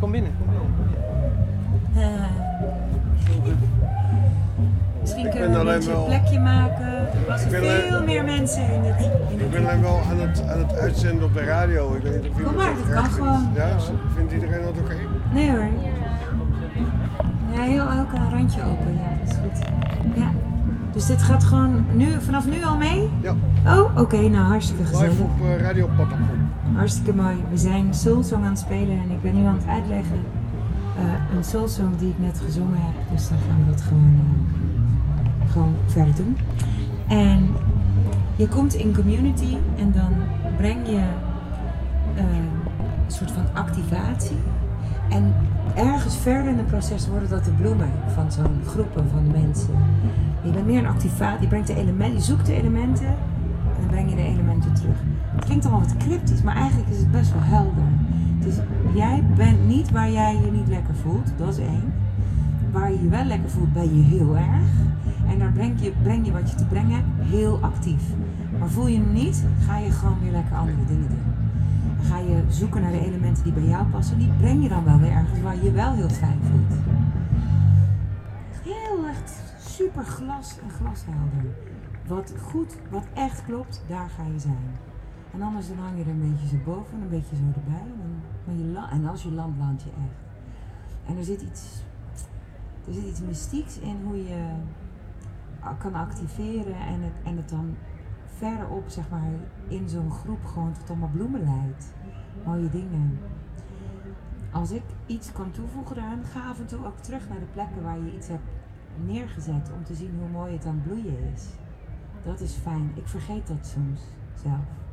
kom binnen. Kom binnen. Eh, misschien Ik kunnen we een wel- plekje maken. Er passen alleen- veel meer mensen in dit. In Ik ben alleen wel aan het, aan het uitzenden op de radio. Ik weet niet of Kom maar, dat kan gewoon. Ja, vindt iedereen dat oké? Nee hoor. Ja, heel ook een randje open. Ja, dat is goed. Ja. Dus dit gaat gewoon nu, vanaf nu al mee? Ja, Oh, oké. nou, hartstikke live gezellig. op eh, Radio Patapon. Hartstikke mooi. We zijn Soulsong aan het spelen en ik ben nu aan het uitleggen. eh, een Soulsong die ik net gezongen heb. Dus dan gaan we dat gewoon, eh, gewoon verder doen. En je komt in community en dan breng je eh, een soort van activatie. En ergens verder in het proces worden dat de bloemen van zo'n groepen van mensen. Je bent meer een activatie, je brengt de elementen, je zoekt de elementen en dan breng je de elementen terug. Klinkt allemaal wat cryptisch, maar eigenlijk is het best wel helder. Dus jij bent niet waar jij je niet lekker voelt, dat is één. Waar je je wel lekker voelt, ben je heel erg. En daar breng je, breng je wat je te brengen heel actief. Maar voel je hem niet, ga je gewoon weer lekker andere dingen doen. Ga je zoeken naar de elementen die bij jou passen. Die breng je dan wel weer ergens waar je je wel heel fijn voelt. Heel echt super glas en glashelder. Wat goed, wat echt klopt, daar ga je zijn. En anders dan hang je er een beetje zo boven, een beetje zo erbij. En, je en als je landt, land je echt. En er zit iets, er zit iets mystieks in hoe je kan activeren en het, en het dan verderop, zeg maar, in zo'n groep gewoon tot allemaal bloemen leidt. Mooie dingen. Als ik iets kan toevoegen daaraan, ga af en toe ook terug naar de plekken waar je iets hebt neergezet om te zien hoe mooi het aan het bloeien is. Dat is fijn. Ik vergeet dat soms zelf.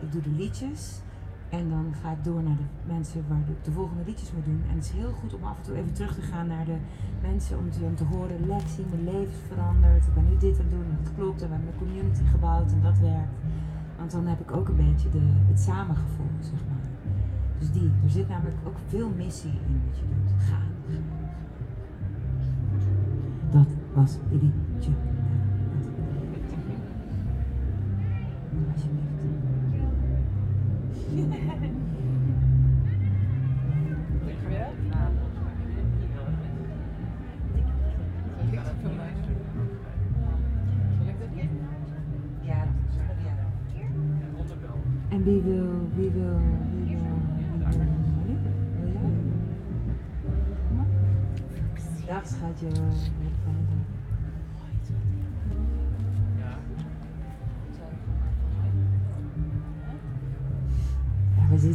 Ik doe de liedjes en dan ga ik door naar de mensen waar ik de volgende liedjes moet doen. En het is heel goed om af en toe even terug te gaan naar de mensen om te, om te horen, Lexi, mijn leven is veranderd, ik ben nu dit aan het doen en het klopt en we hebben een community gebouwd en dat werkt. Want dan heb ik ook een beetje de, het samengevoel, zeg maar. Dus die, er zit namelijk ook veel missie in wat je doet. Gaan. Dat was je liedje. En wie wil, wie wil, wie wil, wie wil. Dag schatje.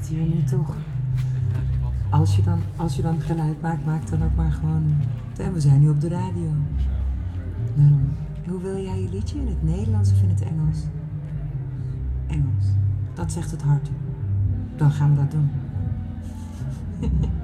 Zitten hier nu toch. Als je dan, als je dan geluid maakt, maak dan ook maar gewoon. En we zijn nu op de radio. Daarom. Hoe wil jij je liedje? In het Nederlands of in het Engels? Engels. Dat zegt het hart. Dan gaan we dat doen.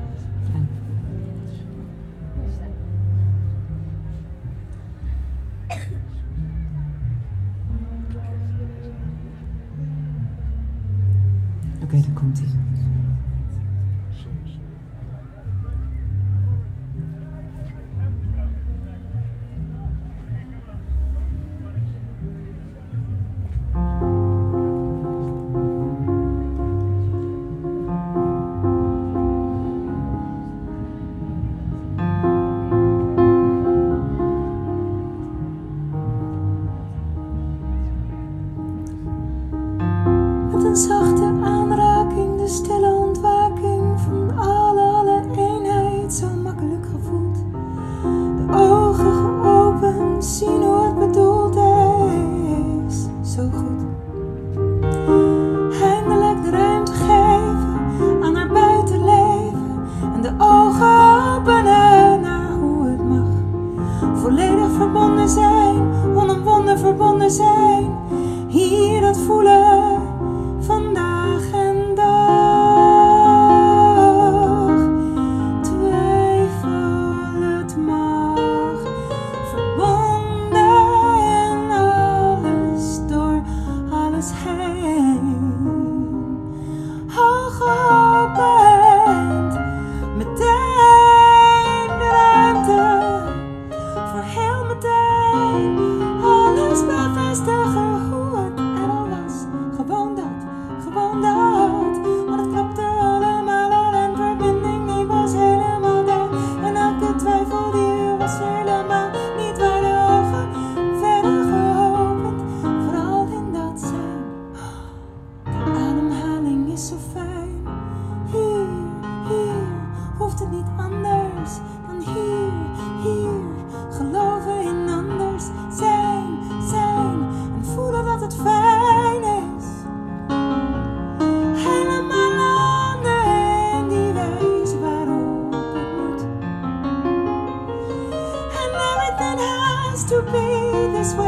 to be this way,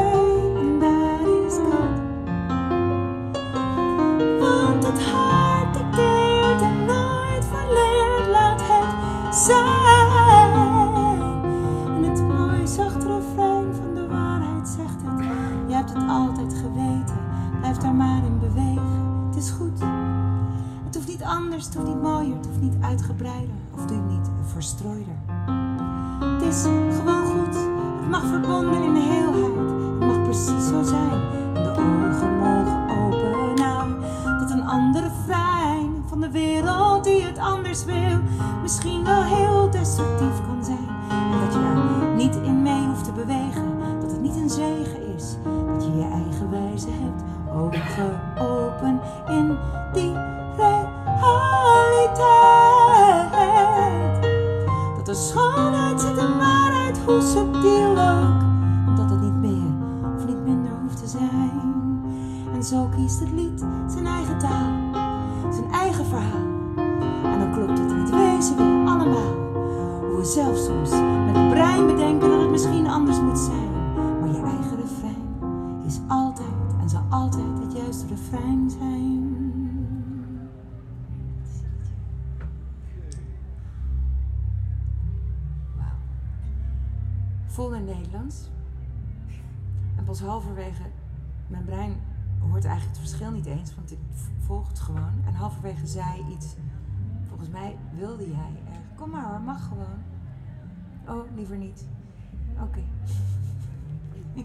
and that is good. Want het hart, de keert en nooit verleerd laat het zijn. En het mooie zachte refrein van de waarheid zegt het. Je hebt het altijd geweten, blijf daar maar in bewegen. Het is goed. Het hoeft niet anders, het hoeft niet mooier, het hoeft niet uitgebreider. Of doe niet verstrooider. Het is het mag verbonden in Vol in Nederlands. En pas halverwege, mijn brein hoort eigenlijk het verschil niet eens, want ik volg het gewoon. En halverwege zei iets, volgens mij wilde jij er. Kom maar hoor, mag gewoon. Oh, liever niet. Oké.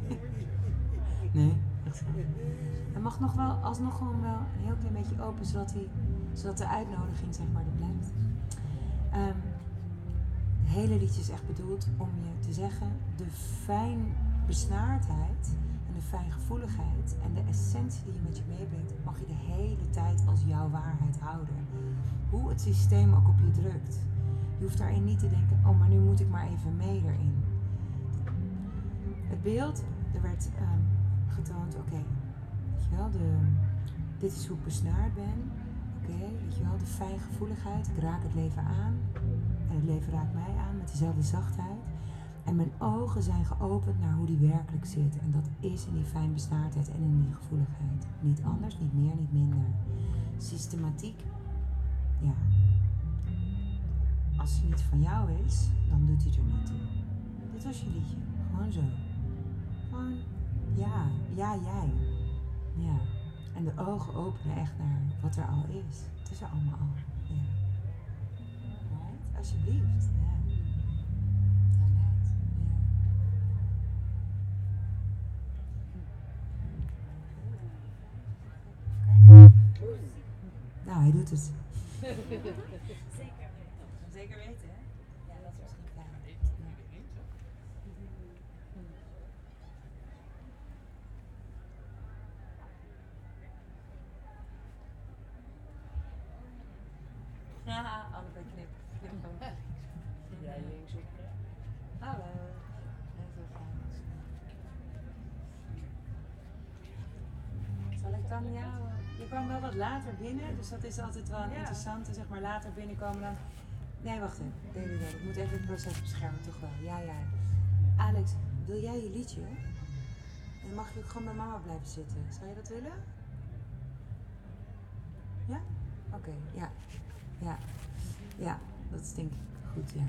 nee. Hij mag nog wel, alsnog gewoon wel een heel klein beetje open, zodat, hij, zodat de uitnodiging zeg maar er blijft. Hele liedje is echt bedoeld om je te zeggen, de fijn besnaardheid en de fijngevoeligheid en de essentie die je met je meebrengt, mag je de hele tijd als jouw waarheid houden. Hoe het systeem ook op je drukt. Je hoeft daarin niet te denken, oh maar nu moet ik maar even mee erin. Het beeld, er werd ehm, getoond, oké, weet je wel, de, dit is hoe ik besnaard ben. Oké, weet je wel, de fijngevoeligheid, ik raak het leven aan en het leven raakt mij dezelfde zachtheid. En mijn ogen zijn geopend naar hoe die werkelijk zit. En dat is in die fijnbesnaardheid en in die gevoeligheid. Niet anders, niet meer, niet minder. Systematiek, ja. Als hij niet van jou is, dan doet hij er niet toe. Dit was je liedje. Gewoon zo. Gewoon, ja, ja, jij. Ja. En de ogen openen echt naar wat er al is. Het is er allemaal al. Ja. Right? Alsjeblieft. Hij doet het. Zeker. Zeker weten, hè? Ja, dat is misschien klein. Ja, allebei knip. knip gewoon. Jij links op. Hallo. Even fijn. Zal ik dan jou... Je kwam wel wat later binnen, dus dat is altijd wel een Ja. interessante, zeg maar, later binnenkomen dan... Nee, wacht even. Nee, nee, nee. Ik moet even het proces beschermen, toch wel. Ja, ja. Alex, wil jij je liedje? Dan mag je ook gewoon bij mama blijven zitten. Zou je dat willen? Ja? Oké, ja. Ja. Ja, dat is denk ik goed, ja.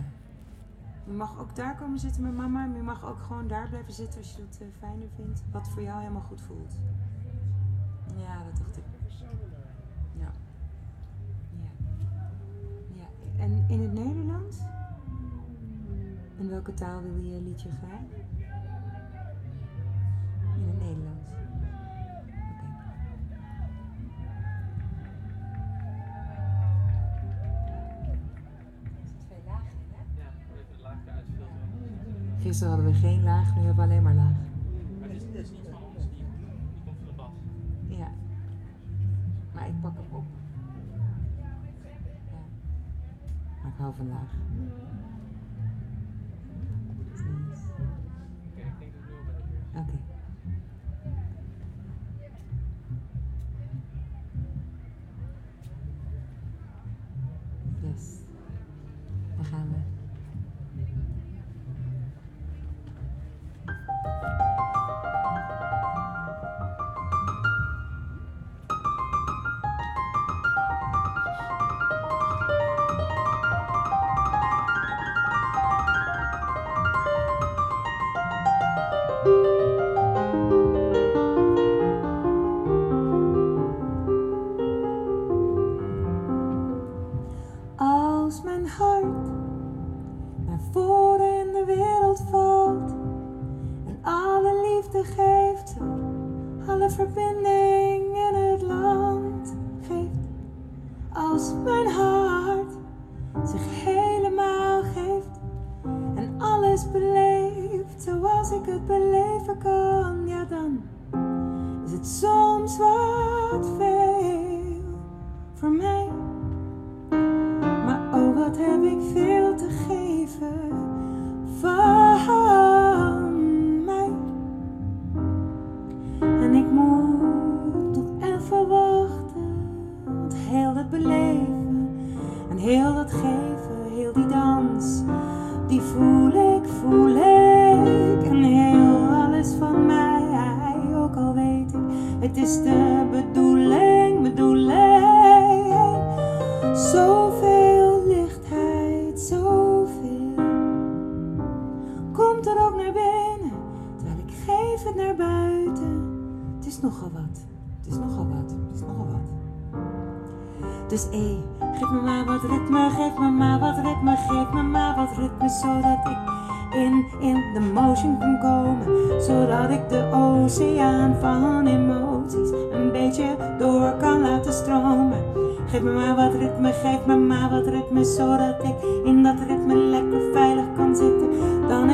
Je mag ook daar komen zitten met mama, maar je mag ook gewoon daar blijven zitten als je dat eh, fijner vindt. Wat voor jou helemaal goed voelt. Ja, dat dacht ik. Ja. Ja. ja. En in het Nederlands? In welke taal wil je je liedje graag? In het Nederlands. Oké. Twee lagen, hè? Ja, even een laagje uitfilteren. Gisteren hadden we geen laag, nu hebben we alleen maar laag. Maar verbinding in het land geeft. Als mijn hart zich helemaal geeft en alles beleeft zoals ik het beleven kan, ja dan is het soms wat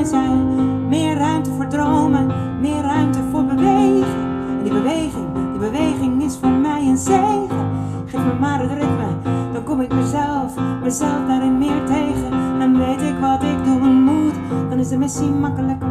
Er meer ruimte voor dromen, meer ruimte voor beweging. En die beweging, die beweging is voor mij een zegen. Geef me maar het ritme, dan kom ik mezelf, mezelf daarin meer tegen. En weet ik wat ik doen moet, dan is de missie makkelijker.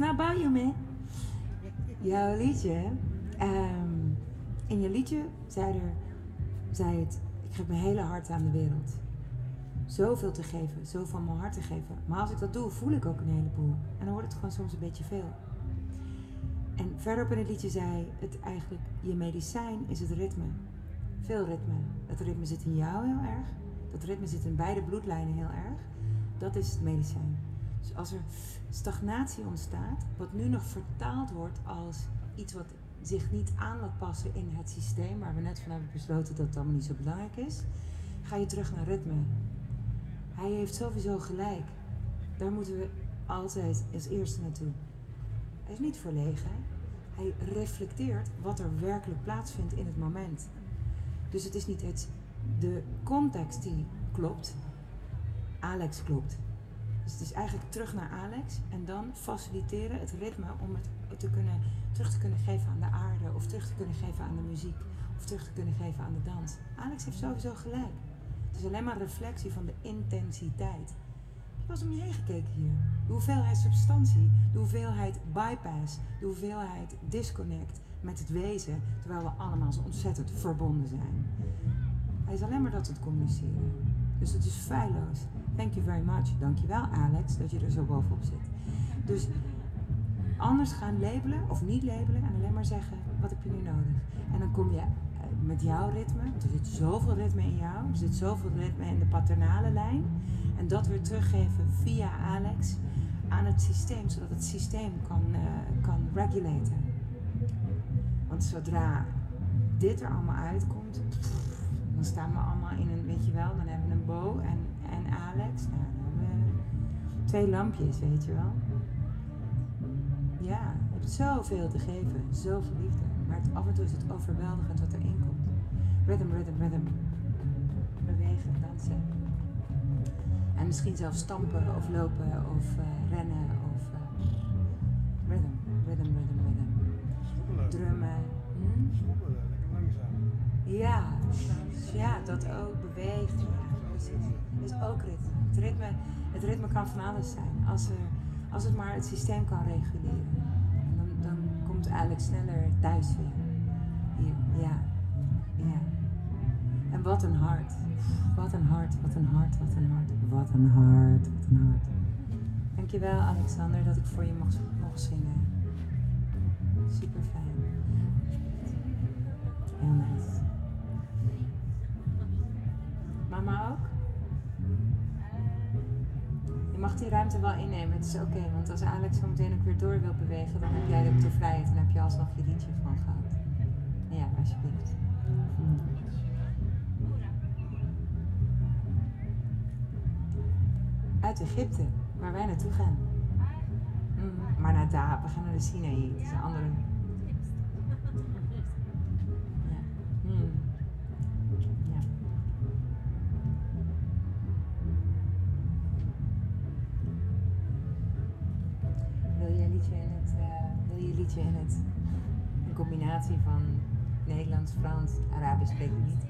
Je not about you, man. Jouw liedje, ehm, in je liedje zei, er, zei het, ik geef mijn hele hart aan de wereld. Zoveel te geven, zo van mijn hart te geven. Maar als ik dat doe, voel ik ook een heleboel. En dan wordt het gewoon soms een beetje veel. En verderop in het liedje zei het eigenlijk, je medicijn is het ritme. Veel ritme. Het ritme zit in jou heel erg. Dat ritme zit in beide bloedlijnen heel erg. Dat is het medicijn. Dus als er stagnatie ontstaat, wat nu nog vertaald wordt als iets wat zich niet aan laat passen in het systeem, waar we net van hebben besloten dat het allemaal niet zo belangrijk is, ga je terug naar ritme. Hij heeft sowieso gelijk. Daar moeten we altijd als eerste naartoe. Hij is niet verlegen. Hij reflecteert wat er werkelijk plaatsvindt in het moment. Dus het is niet het, de context die klopt. Alex klopt. Dus het is eigenlijk terug naar Alex en dan faciliteren het ritme om het te kunnen, terug te kunnen geven aan de aarde, of terug te kunnen geven aan de muziek, of terug te kunnen geven aan de dans. Alex heeft sowieso gelijk. Het is alleen maar reflectie van de intensiteit. Je was om je heen gekeken hier. De hoeveelheid substantie, de hoeveelheid bypass, de hoeveelheid disconnect met het wezen, terwijl we allemaal zo ontzettend verbonden zijn. Hij is alleen maar dat het communiceren. Dus het is feilloos. Thank you very much. Dankjewel Alex dat je er zo bovenop zit. Dus anders gaan labelen of niet labelen en alleen maar zeggen wat heb je nu nodig. En dan kom je eh, met jouw ritme, want er zit zoveel ritme in jou, er zit zoveel ritme in de paternale lijn. En dat weer teruggeven via Alex aan het systeem, zodat het systeem kan, eh, kan regulaten. Want zodra dit er allemaal uitkomt, dan staan we allemaal in een, weet je wel, dan hebben we een Bo en Alex. Nou, dan hebben we twee lampjes, weet je wel. Ja, je hebt zoveel te geven, zoveel liefde. Maar het, af en toe is het overweldigend wat erin komt. Rhythm, rhythm, rhythm. Bewegen, dansen. En misschien zelfs stampen of lopen of eh, rennen of eh, rhythm, rhythm, rhythm, rhythm. Schommelen. Drummen. Hm? Schommelen, lekker langzaam. Ja, ja, dat ook beweegt. Ja, precies. Is ook ritme. Het, ritme. het ritme kan van alles zijn. Als, er, als het maar het systeem kan reguleren. En dan, dan komt Alex sneller thuis weer. Hier, ja. Ja. En wat een hart. Wat een hart, wat een hart, wat een hart. Wat een hart, wat een hart. Dankjewel Alexander dat ik voor je mocht, mocht zingen. Super fijn. Ruimte wel innemen, het is oké. want als Alex zo meteen ook weer door wil bewegen, dan heb jij ook de vrijheid en heb je alsnog je liedje van gehad. Ja, alsjeblieft. Uit Egypte, waar wij naartoe gaan. Mhm, Maar naar daar, we gaan naar de Sinaï, het is een andere. Van Nederlands, Frans, Arabisch spreek ik niet?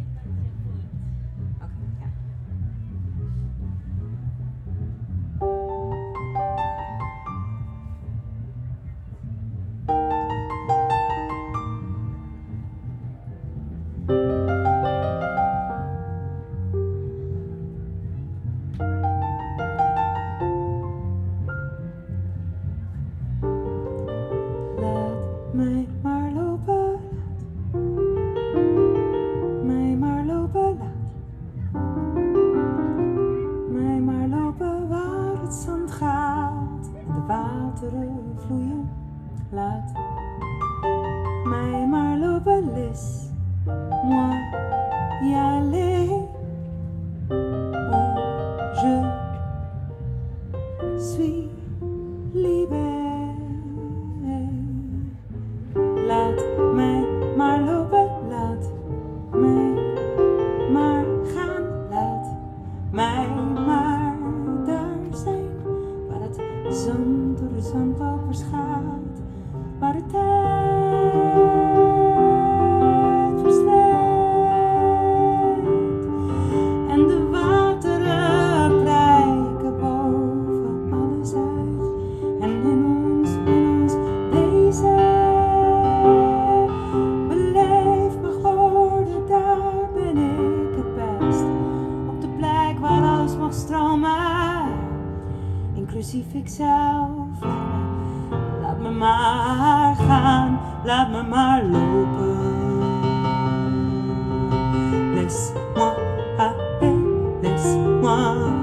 Laat me, maar gaan, laat me maar lopen. Laisse-moi aller. Laisse-moi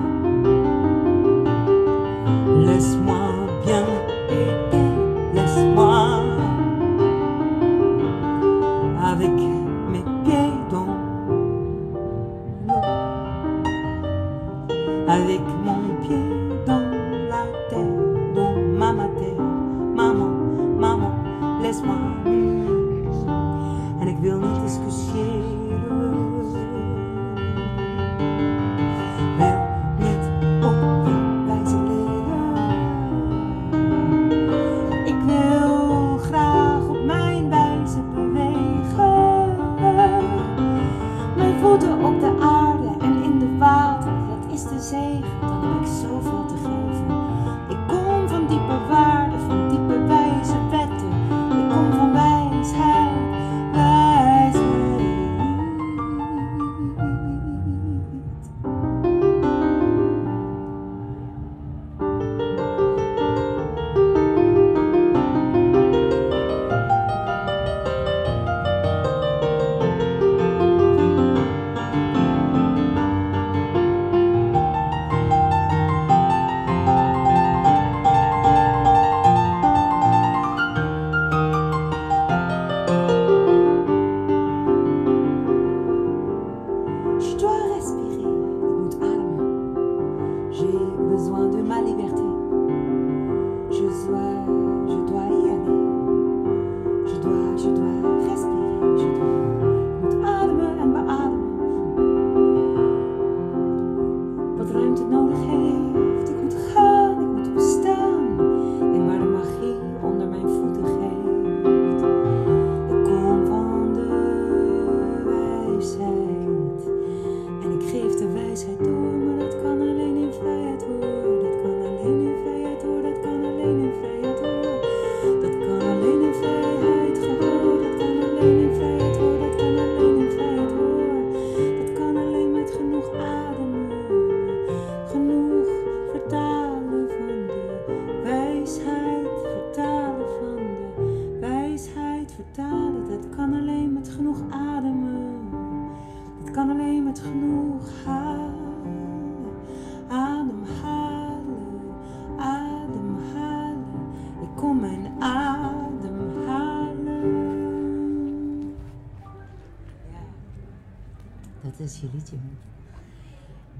is je.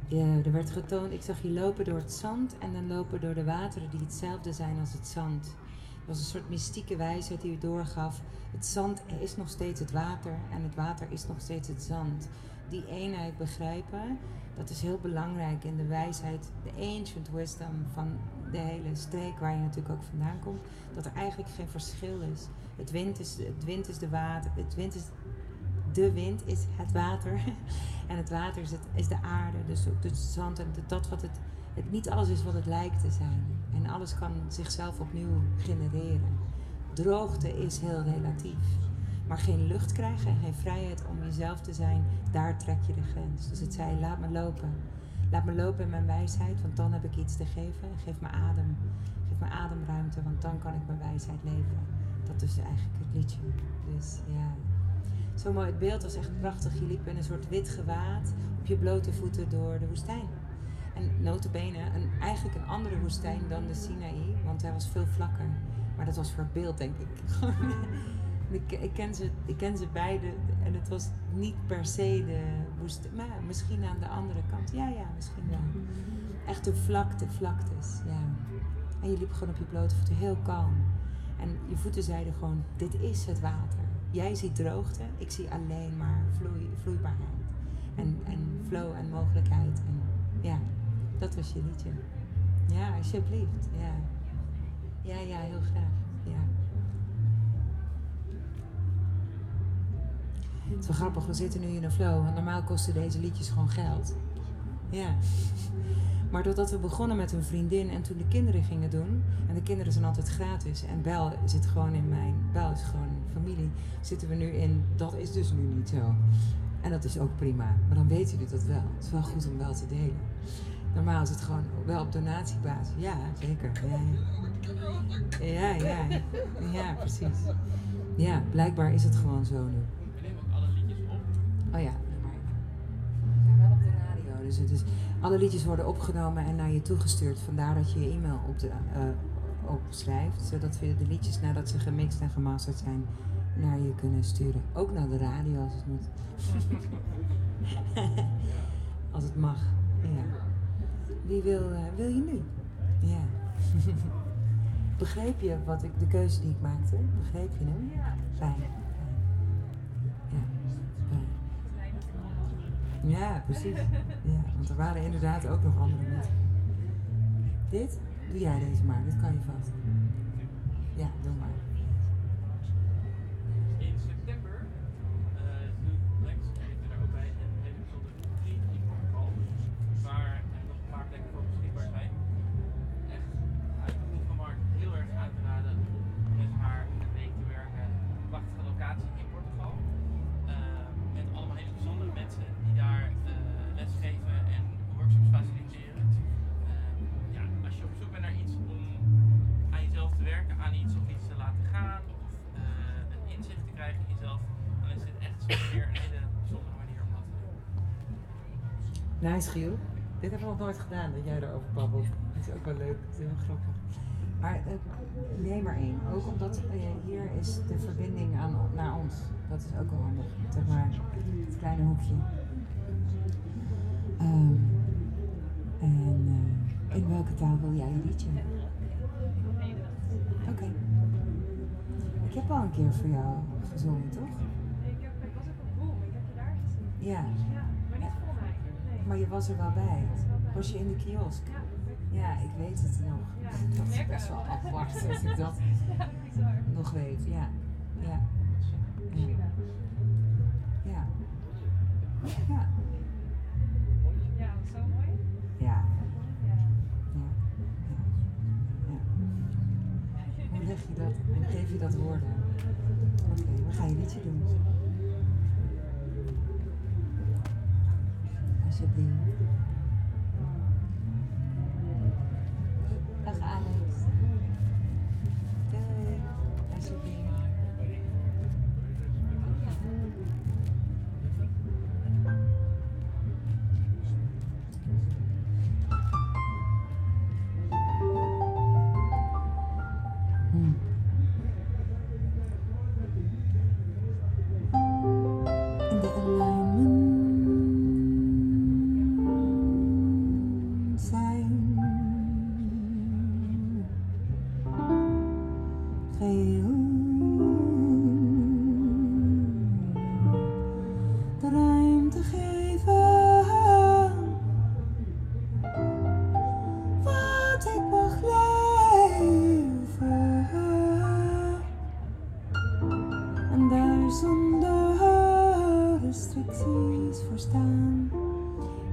Ja, er werd getoond, ik zag je lopen door het zand en dan lopen door de wateren die hetzelfde zijn als het zand. Het was een soort mystieke wijsheid die u doorgaf. Het zand is nog steeds het water en het water is nog steeds het zand. Die eenheid begrijpen, dat is heel belangrijk in de wijsheid, de ancient wisdom van de hele streek waar je natuurlijk ook vandaan komt. Dat er eigenlijk geen verschil is. Het wind is, het wind is de water, het wind is de wind is het water. En het water is, het, is de aarde, dus ook het zand en dat wat het, het niet alles is wat het lijkt te zijn. En alles kan zichzelf opnieuw genereren. Droogte is heel relatief. Maar geen lucht krijgen en geen vrijheid om jezelf te zijn, daar trek je de grens. Dus het zei, laat me lopen. Laat me lopen in mijn wijsheid, want dan heb ik iets te geven. Geef me adem. Geef me ademruimte, want dan kan ik mijn wijsheid leven. Dat is eigenlijk het liedje. Dus ja. Zo mooi, het beeld was echt prachtig. Je liep in een soort wit gewaad op je blote voeten door de woestijn. En notabene een, eigenlijk een andere woestijn dan de Sinaï, want hij was veel vlakker. Maar dat was voor beeld, denk ik. ik, ik, ken ze, ik ken ze beide en het was niet per se de woestijn. Maar misschien aan de andere kant. Ja, ja, misschien wel. Echte vlakte, vlaktes, ja. En je liep gewoon op je blote voeten heel kalm. En je voeten zeiden gewoon, dit is het water. Jij ziet droogte, ik zie alleen maar vloei, vloeibaarheid. En, en flow en mogelijkheid. En ja, dat was je liedje. Ja, alsjeblieft. Ja, ja, ja heel graag. Ja. Het is wel grappig, we zitten nu in een flow. Want normaal kosten deze liedjes gewoon geld. Ja. Maar doordat we begonnen met een vriendin en toen de kinderen gingen doen, en de kinderen zijn altijd gratis, en Bel zit gewoon in mijn, Bel is gewoon familie, zitten we nu in, dat is dus nu niet zo. En dat is ook prima, maar dan weten jullie dat wel. Het is wel goed om wel te delen. Normaal is het gewoon wel op donatiebasis. Ja, zeker. Ja, ja, ja, ja, ja precies. Ja, blijkbaar is het gewoon zo nu. We nemen ook alle liedjes op. Oh ja, maar we zijn wel op de radio. Dus, het is, alle liedjes worden opgenomen en naar je toegestuurd. Vandaar dat je je e-mail op de, eh, opschrijft. Zodat we de liedjes nadat ze gemixt en gemasterd zijn naar je kunnen sturen. Ook naar de radio als het moet. als het mag. Ja. Wie wil, eh, wil je nu? Ja. Begreep je wat ik, de keuze die ik maakte? Begreep je hem? Ja. Fijn. Ja, precies. Ja, want er waren inderdaad ook nog andere mensen. Dit? Doe jij deze maar, dit kan je vast. Ja, doe maar. Dit hebben we nog nooit gedaan, dat jij erover babbelt. Dat is ook wel leuk, dat is heel grappig. Maar eh, neem maar één. Ook omdat eh, hier is de verbinding aan, naar ons. Dat is ook wel handig. Zeg maar, het kleine hoekje. Ehm, en eh, in welke taal wil jij een liedje? Oké. Ik heb al een keer voor jou gezongen, toch? Ik was ook op Boel, ik heb je daar gezien. Ja maar je was er wel bij. Was je in de kiosk? Ja, ik weet het nog. Ik dat is best wel apart dat ik dat nog weet. Ja. Ja. ja. ja. Ja. Ja, zo mooi. Ja. Hoe leg je dat en geef je dat woorden? Oké, okay, we gaan je liedje doen. sobre ele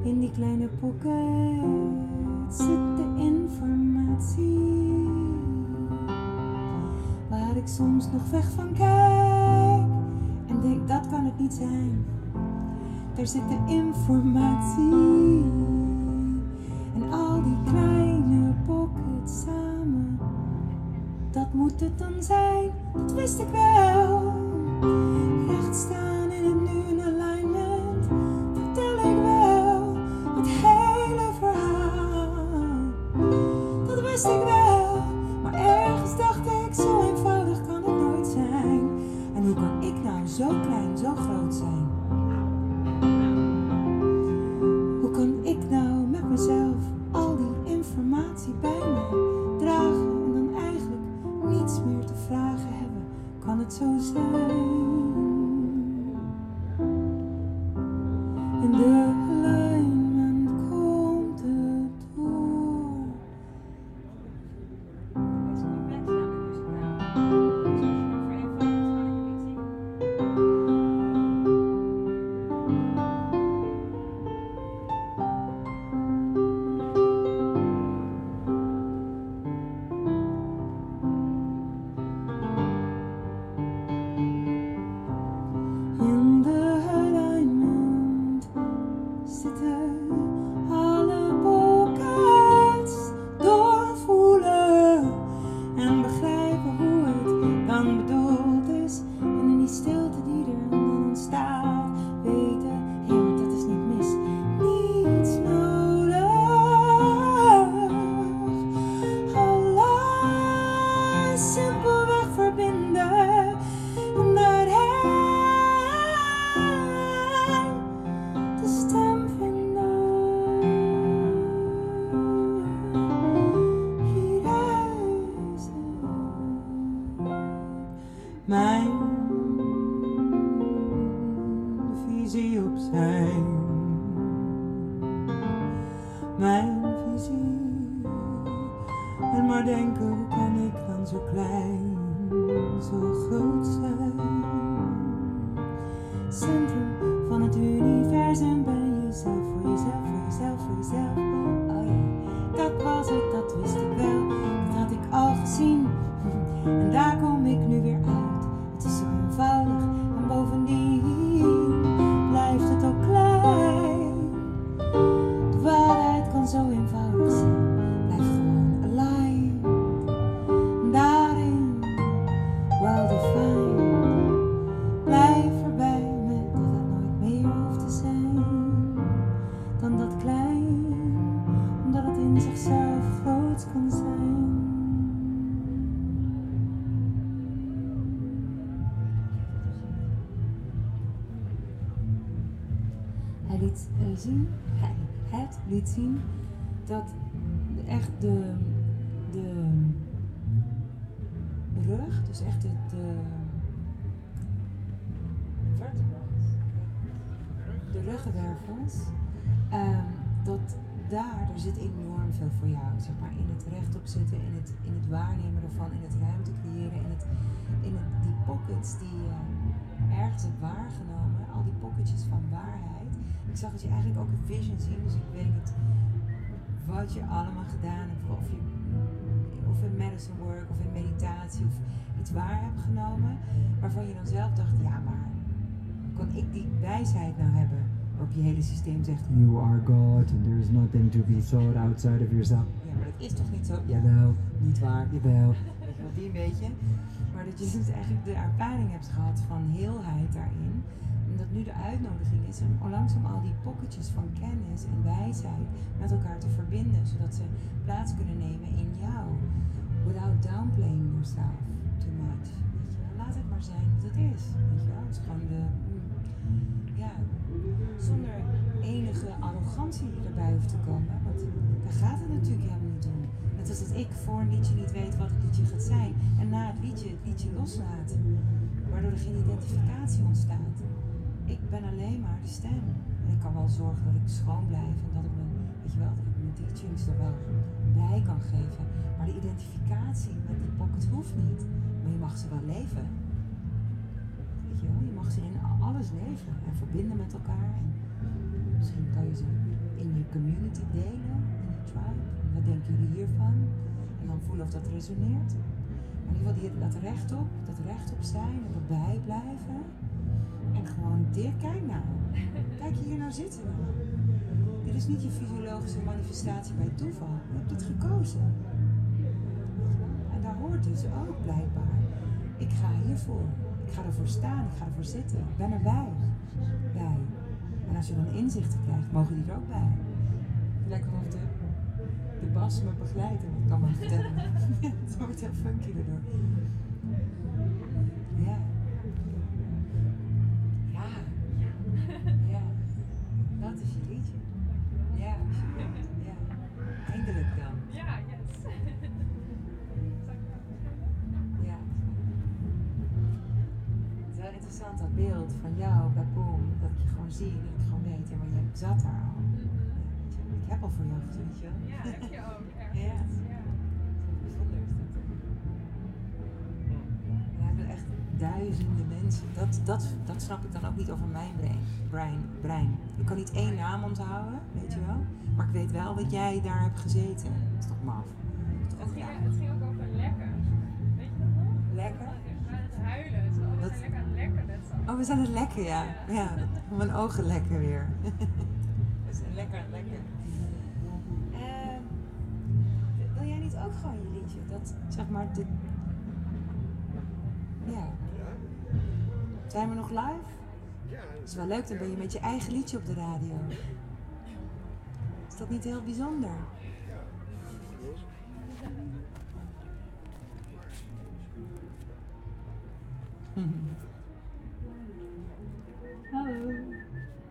In die kleine pocket zit de informatie waar ik soms nog weg van kijk en denk dat kan het niet zijn. Daar zit de informatie en al die kleine pocket samen. Dat moet het dan zijn, dat wist ik wel. Recht staan. dat echt de, de rug, dus echt het. Eh, de, de ruggenwervels, ehm, dat daar, er zit enorm veel voor jou. Zeg maar, in het rechtop zitten, in het, in het waarnemen ervan, in het ruimte creëren, in, het, in het, die pockets die je ergens hebt waargenomen, al die pocketjes van waarheid. Ik zag dat je eigenlijk ook een vision ziet, dus ik weet niet wat je allemaal gedaan hebt, of je in medicine work of in meditatie of iets waar hebt genomen, waarvan je dan zelf dacht, ja maar, kan ik die wijsheid nou hebben? Waarop je hele systeem zegt, You are God and there is nothing to be sought outside of yourself. ja maar dat is toch niet zo? Ja, Jawel, niet waar. jawel. Weet je die een beetje. Maar dat je dus eigenlijk de ervaring hebt gehad van heelheid daarin. Uitnodiging is om langzaam al die pocketjes van kennis en wijsheid met elkaar te verbinden. Zodat ze plaats kunnen nemen in jou. Without downplaying yourself too much. Laat het maar zijn wat het is. Het is gewoon de... mm, Ja, zonder enige arrogantie erbij hoeft te komen. Want daar gaat het natuurlijk helemaal niet om. Net als dat ik voor een liedje niet weet wat het liedje gaat zijn. En na het liedje het liedje loslaat. Waardoor er geen identificatie ontstaat. Ik ben alleen maar de stem. En ik kan wel zorgen dat ik schoon blijf. En dat ik mijn, weet je wel, dat ik mijn teachings er wel bij kan geven. Maar de identificatie met die pocket hoeft niet. Maar je mag ze wel leven. Weet je je mag ze in alles leven en verbinden met elkaar. En misschien kan je ze in je community delen, in je tribe. Wat denken jullie hiervan? En dan voelen of dat resoneert. Maar in ieder geval die, dat rechtop, dat rechtop zijn en dat bijblijven. Gewoon dit, kijk nou. Kijk je hier nou zitten. Dit is niet je fysiologische manifestatie bij toeval. Je hebt dit gekozen. En daar hoort dus ook blijkbaar. Ik ga hiervoor. Ik ga ervoor staan. Ik ga ervoor zitten. Ik ben erbij. Bij. En als je dan inzichten krijgt, mogen die er ook bij. Lekker of de, de bas me begeleidt. En ik kan me vertellen. het wordt heel funky erdoor. Ja, ik Ja. Het is wel interessant dat beeld van jou bij Boom. Dat ik je gewoon zie, dat ik gewoon weet. Ja, maar je zat daar al. Ja, weet je. Ik heb al voor jou weet je wel. Ja, heb je ook Ja. ergens. Ja. Bijzonder is dat. We hebben echt duizenden mensen. Dat, dat, dat snap ik dan ook niet over mijn brein. brein, brein. Ik kan niet één naam onthouden, weet je wel. Maar ik weet wel dat jij daar hebt gezeten. Dat is toch maf? Is toch Het, ging, het ging ook over lekker. Weet je dat nog? Lekker? We het huilen. Zo, oh, we Dat- zijn lekker aan het lekker net zo. Oh, we zijn het lekker, ja. Ja, mijn ogen lekker weer. we zijn lekker aan het lekker. Ehm, wil jij niet ook gewoon je liedje? Dat, zeg maar, de... Ja. Zijn we nog live? Ja, Dat is wel leuk, dan ben je met je eigen liedje op de radio. Is dat niet heel bijzonder? Hallo.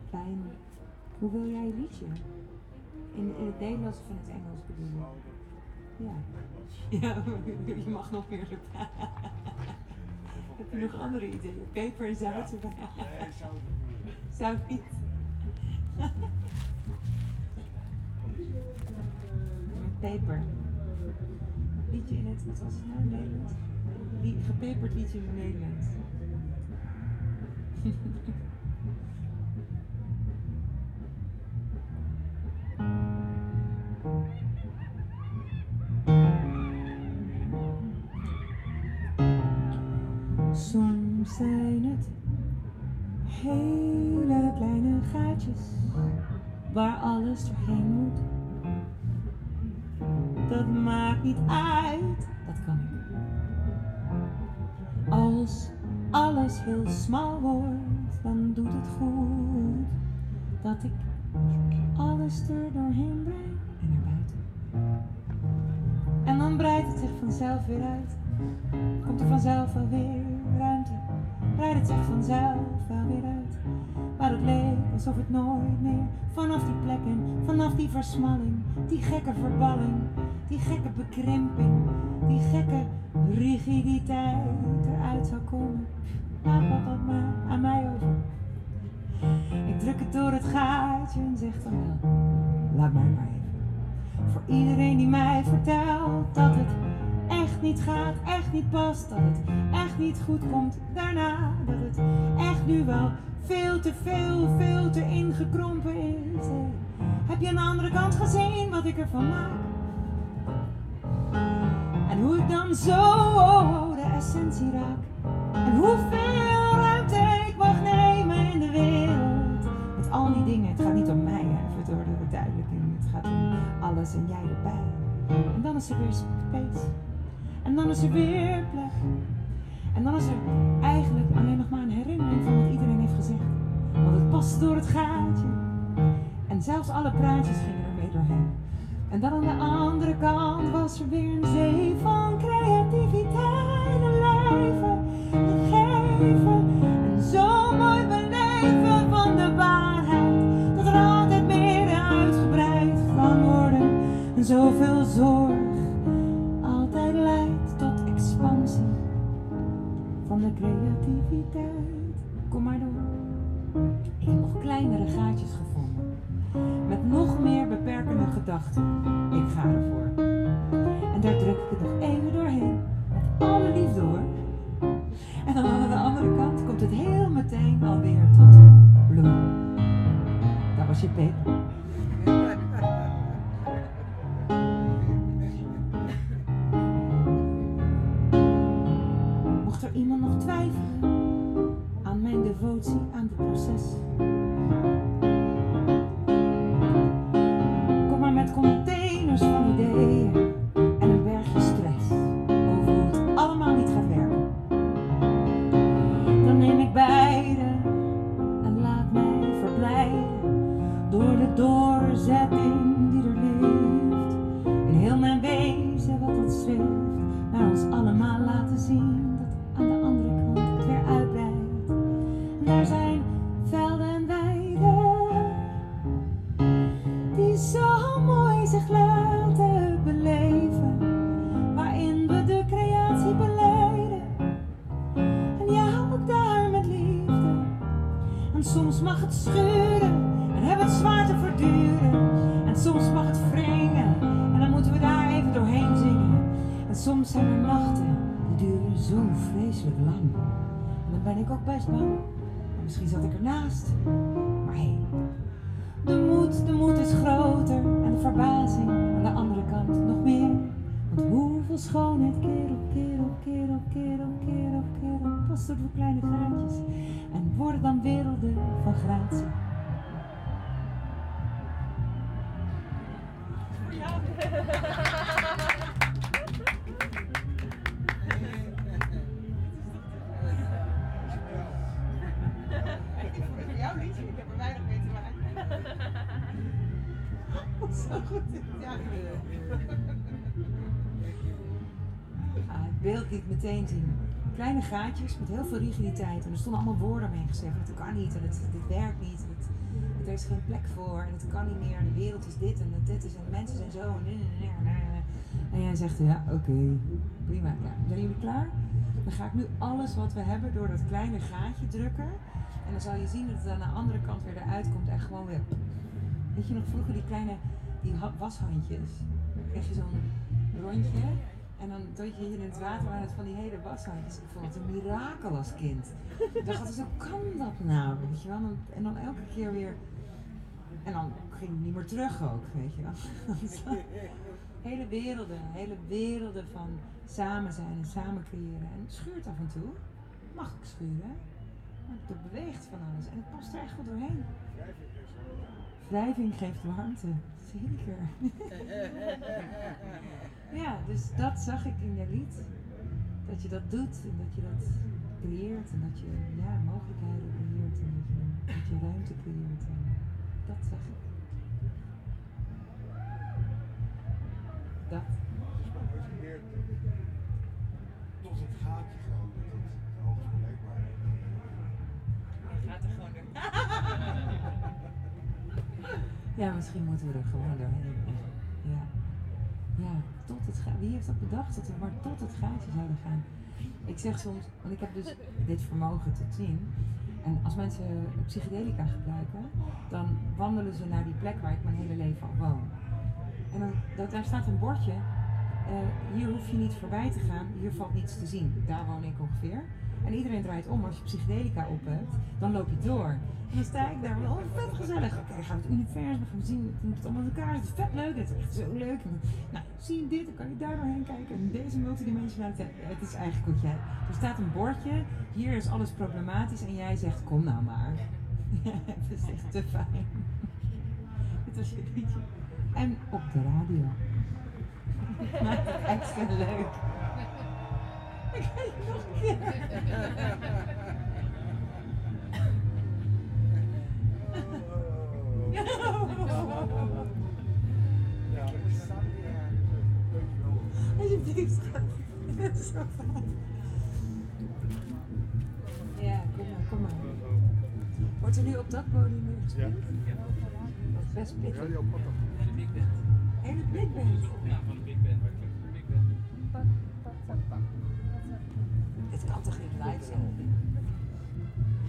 Fijn. Hoe wil jij je liedje? In, in het Nederlands of in het Engels bedoel je? Ja. Ja, je mag nog meer erbij. Heb je nog andere ideeën? Peper en zout erbij? Nee, zou Zou niet. Peper. Liedje in het, wat was het nou in? Lie- gepeperd liedje in het hele kleine gaatjes waar alles doorheen moet. Dat maakt niet uit, dat kan ik. Als alles heel smal wordt, dan doet het goed dat ik alles er doorheen breng en naar buiten. En dan breidt het zich vanzelf weer uit. Komt er vanzelf wel weer ruimte, breidt het zich vanzelf weer uit. Waar het leek alsof het nooit meer vanaf die plekken, vanaf die versmalling, die gekke verballing, die gekke bekrimping, die gekke rigiditeit eruit zou komen. Laat wat aan mij, aan mij over. Ik druk het door het gaatje en zeg dan wel, laat mij maar even. Voor iedereen die mij vertelt dat het niet gaat, echt niet past, dat het echt niet goed komt daarna, dat het echt nu wel veel te veel, veel te ingekrompen is. Heb je aan de andere kant gezien wat ik ervan maak? En hoe ik dan zo de essentie raak. En hoeveel ruimte ik mag nemen in de wereld. Met al die dingen, het gaat niet om mij, even door de verduidelijking. Het gaat om alles en jij erbij. En dan is er weer space. En dan is er weer plek. En dan is er eigenlijk alleen nog maar een herinnering van wat iedereen heeft gezegd. Want het past door het gaatje. En zelfs alle praatjes gingen er mee doorheen. En dan aan de andere kant was er weer een zee van creativiteit en leven en geven. En zo mooi beleven van de waarheid. Dat er altijd meer uitgebreid kan worden. En zoveel zorg creativiteit. Kom maar door. Ik heb nog kleinere gaatjes gevonden. Met nog meer beperkende gedachten. Ik ga ervoor. En daar druk ik het nog even doorheen. Met alle liefde hoor. En dan aan de andere kant komt het heel meteen alweer tot bloem. Daar was je peper. Zat ik ernaast. Maar hé, de moed, de moed is groter en de verbazing aan de andere kant nog meer. Want hoeveel schoonheid keer op keer op keer op keer op keer op keer op past door kleine gaatjes en worden dan werelden van gratie. Gaatjes met heel veel rigiditeit. En er stonden allemaal woorden mee geschreven. Het kan niet en het, dit werkt niet. Het, er is geen plek voor en het kan niet meer. En de wereld is dit en dit is en mensen zijn zo. En, en jij zegt ja, oké, prima. Ja, zijn jullie klaar? Dan ga ik nu alles wat we hebben door dat kleine gaatje drukken. En dan zal je zien dat het aan de andere kant weer eruit komt en gewoon weer. Weet je nog vroeger die kleine die ha- washandjes? Dan kreeg je zo'n rondje. En dan dat je in het water van die hele washandjes. Ik vond het een mirakel als kind. Ik dacht hoe kan dat nou? Weet je wel? En dan, elke keer weer. En dan ging het niet meer terug ook, weet je wel. hele werelden, hele werelden van samen zijn en samen creëren. En het schuurt af en toe. Mag ook schuren. Maar het beweegt van alles. En het past er echt goed doorheen. Wrijving geeft warmte. Zeker. Ja, dus dat zag ik in je lied. Dat je dat doet en dat je dat creëert en dat je ja, mogelijkheden creëert en dat je, dat je ruimte creëert. En dat zag ik. Dat. Is maar meer tot het gaatje gaan met het hoogst bereikbare. gaat er gewoon door. Ja, misschien moeten we er gewoon doorheen. Tot het Wie heeft dat bedacht dat we maar tot het gaatje zouden gaan? Ik zeg soms, want ik heb dus dit vermogen tot zien. En als mensen psychedelica gebruiken, dan wandelen ze naar die plek waar ik mijn hele leven al woon. En dan, daar staat een bordje. eh, hier hoef je niet voorbij te gaan, hier valt niets te zien. Daar woon ik ongeveer. En iedereen draait om. Als je psychedelica op hebt, dan loop je door. En dan sta ik daar, oh vet gezellig. Oké, dan gaan we het universum, gaan zien hoe het allemaal in elkaar. Het is vet leuk, het is echt zo leuk. Nou, zie je dit, dan kan je daar doorheen kijken. En deze multidimensionaliteit, het is eigenlijk wat jij... Er staat een bordje, hier is alles problematisch en jij zegt, kom nou maar. Het is echt te fijn. Dit was je liedje. En op de radio. Maakt het extra leuk. Ik ga je nog een keer. Ja, dankjewel. Alsjeblieft, schat. Dat is zo fijn. Ja, kom maar, kom maar. Wordt er nu op dat podium weer Ja? Dat is best pittig. Big Band. Hele een opname van de Big Band, Big Band. Dit kan toch niet live zijn?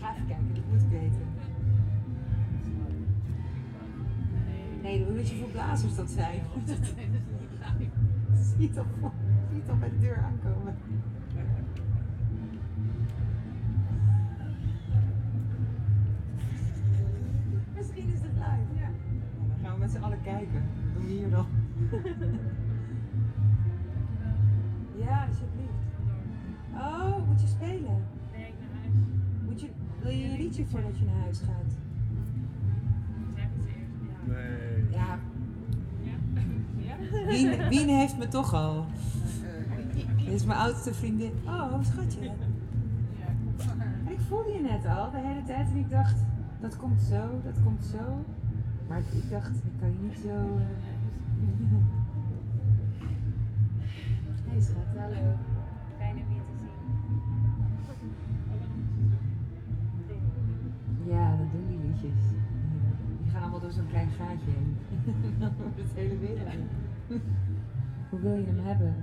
Ga even kijken, dat moet ik weten. Nee, hoe weet je hoeveel blazers dat zijn? Zie het al, voor- zie het al bij de deur aankomen. Misschien is het live. Ja. Nou, dan gaan we met z'n allen kijken. Wat doen we hier dan? ja, alsjeblieft. Oh, moet je spelen? Nee, ik naar huis. Moet je, wil je een liedje voordat je naar huis gaat? Zeg het eerst. Ja. Nee. Ja, Ja? Wien, Wien heeft me toch al. Dit is mijn oudste vriendin. Oh, schatje. Ja. Ik voelde je net al de hele tijd en ik dacht, dat komt zo, dat komt zo. Maar ik dacht, ik kan je niet zo... eh, Hallo. Fijn om je te zien. Ja, dat doen die liedjes. Die gaan allemaal door zo'n klein gaatje heen. Wordt het hele wereld. Hoe wil je hem hebben?